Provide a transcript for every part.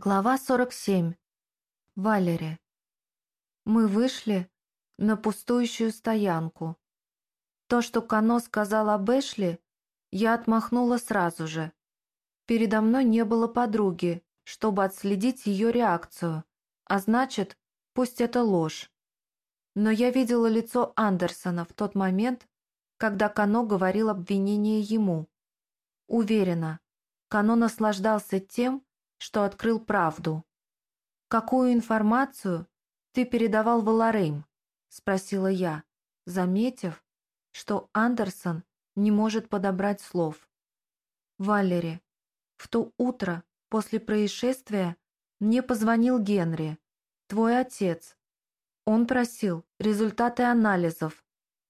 Глава 47. Валери. Мы вышли на пустующую стоянку. То, что Кано сказал об Эшли, я отмахнула сразу же. Передо мной не было подруги, чтобы отследить ее реакцию, а значит, пусть это ложь. Но я видела лицо Андерсона в тот момент, когда Кано говорил обвинение ему. Уверена, Кано наслаждался тем, что открыл правду. «Какую информацию ты передавал Валарейм?» – спросила я, заметив, что Андерсон не может подобрать слов. «Валери, в то утро после происшествия мне позвонил Генри, твой отец. Он просил результаты анализов,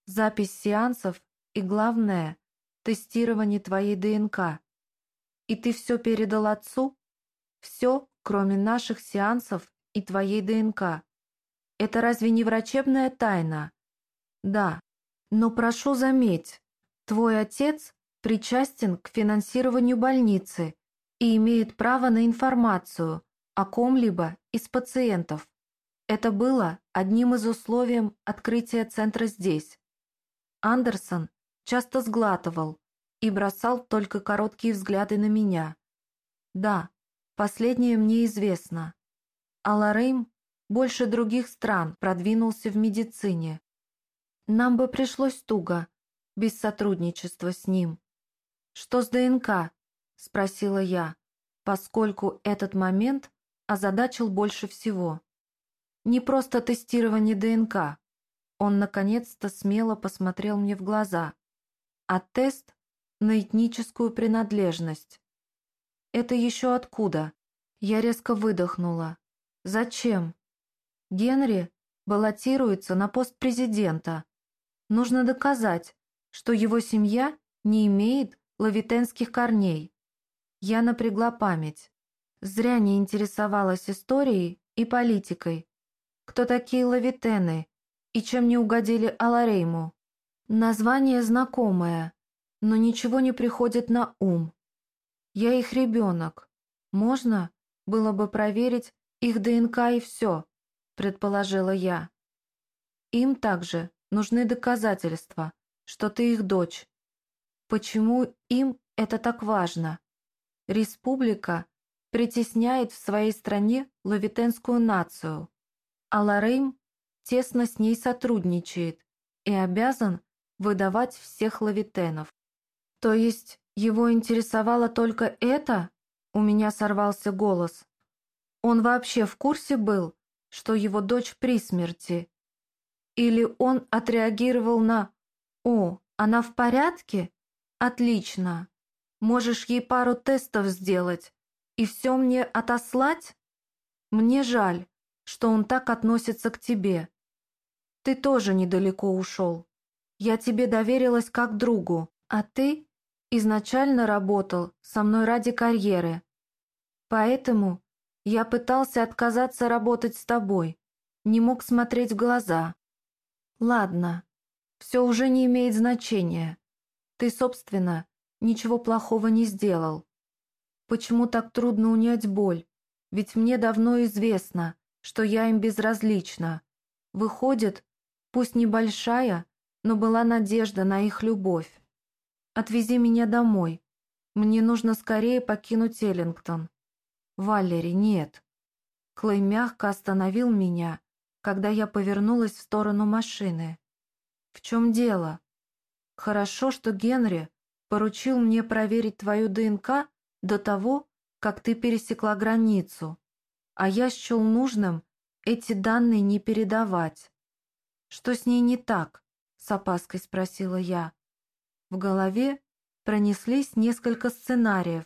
запись сеансов и, главное, тестирование твоей ДНК. И ты все передал отцу?» Все, кроме наших сеансов и твоей ДНК. Это разве не врачебная тайна? Да, но прошу заметь, твой отец причастен к финансированию больницы и имеет право на информацию о ком-либо из пациентов. Это было одним из условий открытия центра здесь. Андерсон часто сглатывал и бросал только короткие взгляды на меня. Да, Последнее мне известно. Аларейм больше других стран продвинулся в медицине. Нам бы пришлось туго, без сотрудничества с ним. «Что с ДНК?» – спросила я, поскольку этот момент озадачил больше всего. Не просто тестирование ДНК. Он наконец-то смело посмотрел мне в глаза, а тест на этническую принадлежность. «Это еще откуда?» Я резко выдохнула. «Зачем?» «Генри баллотируется на пост президента. Нужно доказать, что его семья не имеет лавитенских корней». Я напрягла память. Зря не интересовалась историей и политикой. Кто такие лавитены и чем не угодили Аларейму? Название знакомое, но ничего не приходит на ум. Я их ребенок. Можно было бы проверить их ДНК и все, предположила я. Им также нужны доказательства, что ты их дочь. Почему им это так важно? Республика притесняет в своей стране лавитенскую нацию, а Лорейм тесно с ней сотрудничает и обязан выдавать всех лавитенов. То есть его интересовало только это? У меня сорвался голос. Он вообще в курсе был, что его дочь при смерти? Или он отреагировал на «О, она в порядке? Отлично. Можешь ей пару тестов сделать и все мне отослать? Мне жаль, что он так относится к тебе. Ты тоже недалеко ушел. Я тебе доверилась как другу, а ты изначально работал со мной ради карьеры. Поэтому я пытался отказаться работать с тобой, не мог смотреть в глаза. Ладно, все уже не имеет значения. Ты, собственно, ничего плохого не сделал. Почему так трудно унять боль? Ведь мне давно известно, что я им безразлична. Выходит, пусть небольшая, но была надежда на их любовь. Отвези меня домой. Мне нужно скорее покинуть Эллингтон. Валери, нет. Клей мягко остановил меня, когда я повернулась в сторону машины. В чем дело? Хорошо, что Генри поручил мне проверить твою ДНК до того, как ты пересекла границу, а я счел нужным эти данные не передавать. Что с ней не так? С опаской спросила я. В голове пронеслись несколько сценариев,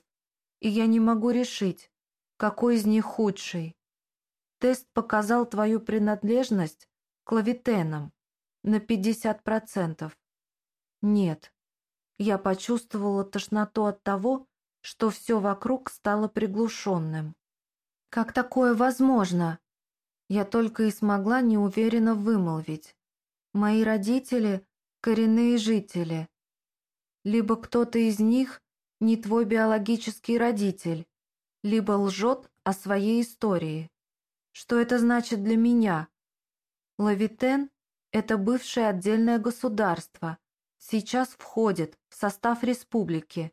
и я не могу решить, какой из них худший. Тест показал твою принадлежность к лавитенам на 50%. Нет, я почувствовала тошноту от того, что все вокруг стало приглушенным. Как такое возможно? Я только и смогла неуверенно вымолвить. Мои родители – коренные жители, либо кто-то из них не твой биологический родитель, либо лжет о своей истории. Что это значит для меня? Лавитен – это бывшее отдельное государство, сейчас входит в состав республики.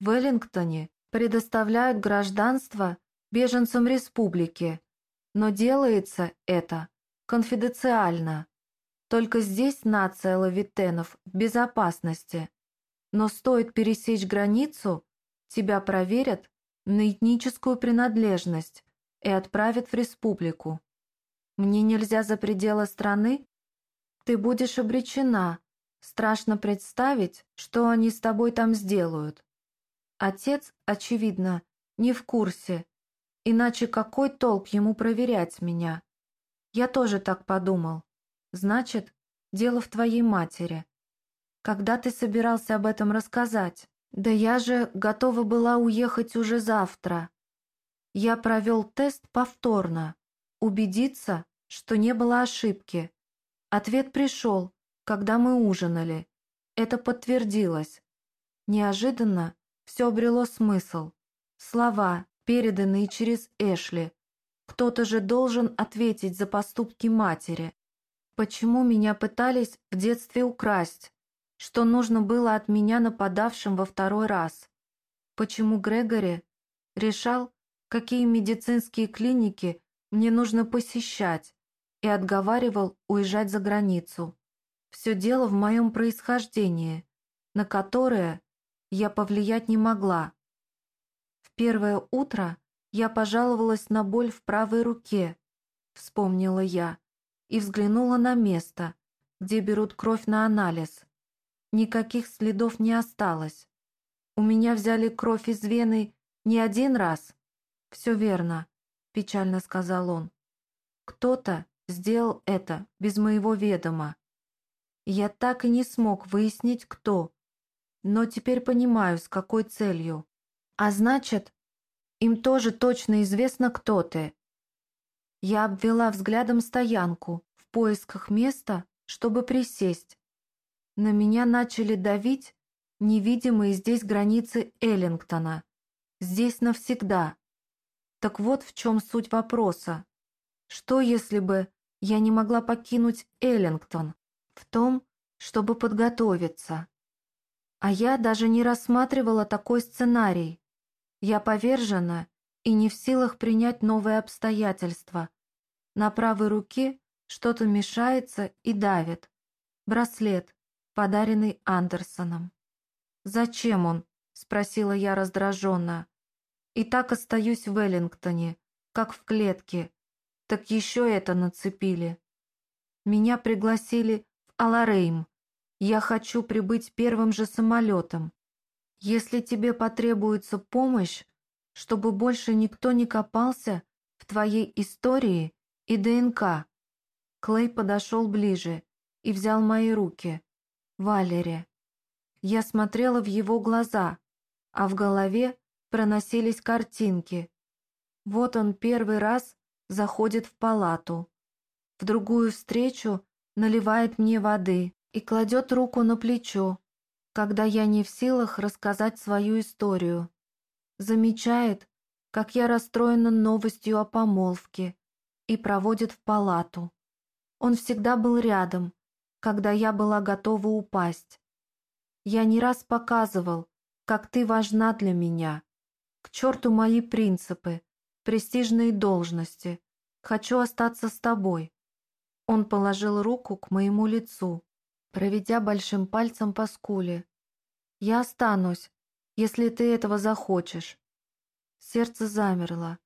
В Веллингтоне предоставляют гражданство беженцам республики, но делается это конфиденциально. Только здесь нация лавитенов в безопасности. Но стоит пересечь границу, тебя проверят на этническую принадлежность и отправят в республику. Мне нельзя за пределы страны? Ты будешь обречена. Страшно представить, что они с тобой там сделают. Отец, очевидно, не в курсе, иначе какой толк ему проверять меня? Я тоже так подумал. Значит, дело в твоей матери. Когда ты собирался об этом рассказать? Да я же готова была уехать уже завтра. Я провел тест повторно, убедиться, что не было ошибки. Ответ пришел, когда мы ужинали. Это подтвердилось. Неожиданно все обрело смысл. Слова, переданные через Эшли. Кто-то же должен ответить за поступки матери. Почему меня пытались в детстве украсть? Что нужно было от меня нападавшим во второй раз? Почему Грегори решал, какие медицинские клиники мне нужно посещать, и отговаривал уезжать за границу? Все дело в моем происхождении, на которое я повлиять не могла. В первое утро я пожаловалась на боль в правой руке, вспомнила я, и взглянула на место, где берут кровь на анализ. Никаких следов не осталось. У меня взяли кровь из вены не один раз. Все верно, печально сказал он. Кто-то сделал это без моего ведома. Я так и не смог выяснить, кто. Но теперь понимаю, с какой целью. А значит, им тоже точно известно, кто ты. Я обвела взглядом стоянку в поисках места, чтобы присесть. На меня начали давить невидимые здесь границы Эллингтона. Здесь навсегда. Так вот в чем суть вопроса. Что если бы я не могла покинуть Эллингтон? В том, чтобы подготовиться. А я даже не рассматривала такой сценарий. Я повержена и не в силах принять новые обстоятельства. На правой руке что-то мешается и давит. Браслет, подаренный Андерсоном. «Зачем он?» – спросила я раздраженно. «И так остаюсь в Веллингтоне, как в клетке. Так еще это нацепили. Меня пригласили в Аларейм. Я хочу прибыть первым же самолетом. Если тебе потребуется помощь, чтобы больше никто не копался в твоей истории и ДНК». Клей подошел ближе и взял мои руки. Валере. Я смотрела в его глаза, а в голове проносились картинки. Вот он первый раз заходит в палату. В другую встречу наливает мне воды и кладет руку на плечо, когда я не в силах рассказать свою историю. Замечает, как я расстроена новостью о помолвке, и проводит в палату. Он всегда был рядом, когда я была готова упасть. Я не раз показывал, как ты важна для меня. К черту мои принципы, престижные должности. Хочу остаться с тобой. Он положил руку к моему лицу, проведя большим пальцем по скуле. Я останусь, если ты этого захочешь. Сердце замерло.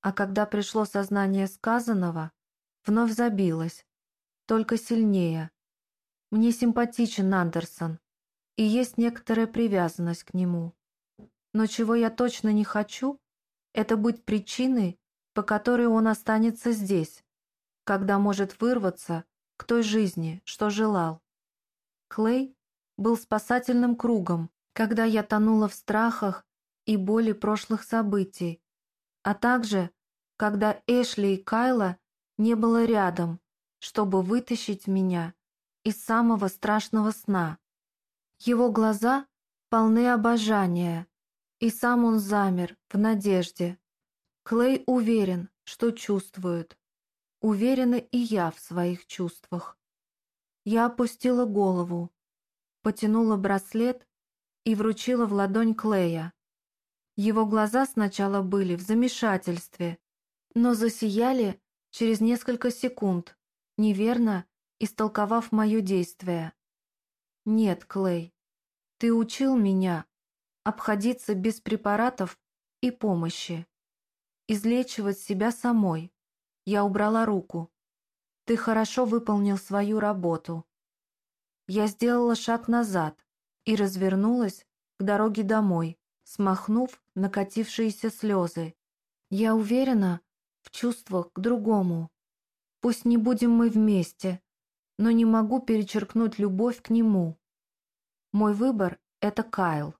А когда пришло сознание сказанного, вновь забилось только сильнее. Мне симпатичен Андерсон, и есть некоторая привязанность к нему. Но чего я точно не хочу, это быть причиной, по которой он останется здесь, когда может вырваться к той жизни, что желал. Клей был спасательным кругом, когда я тонула в страхах и боли прошлых событий, а также, когда Эшли и Кайла не было рядом, чтобы вытащить меня из самого страшного сна. Его глаза полны обожания, и сам он замер в надежде. Клей уверен, что чувствует. Уверена и я в своих чувствах. Я опустила голову, потянула браслет и вручила в ладонь Клея. Его глаза сначала были в замешательстве, но засияли через несколько секунд, неверно истолковав мое действие. «Нет, Клей, ты учил меня обходиться без препаратов и помощи, излечивать себя самой. Я убрала руку. Ты хорошо выполнил свою работу. Я сделала шаг назад и развернулась к дороге домой, смахнув накатившиеся слезы. Я уверена в чувствах к другому. Пусть не будем мы вместе, но не могу перечеркнуть любовь к нему. Мой выбор — это Кайл.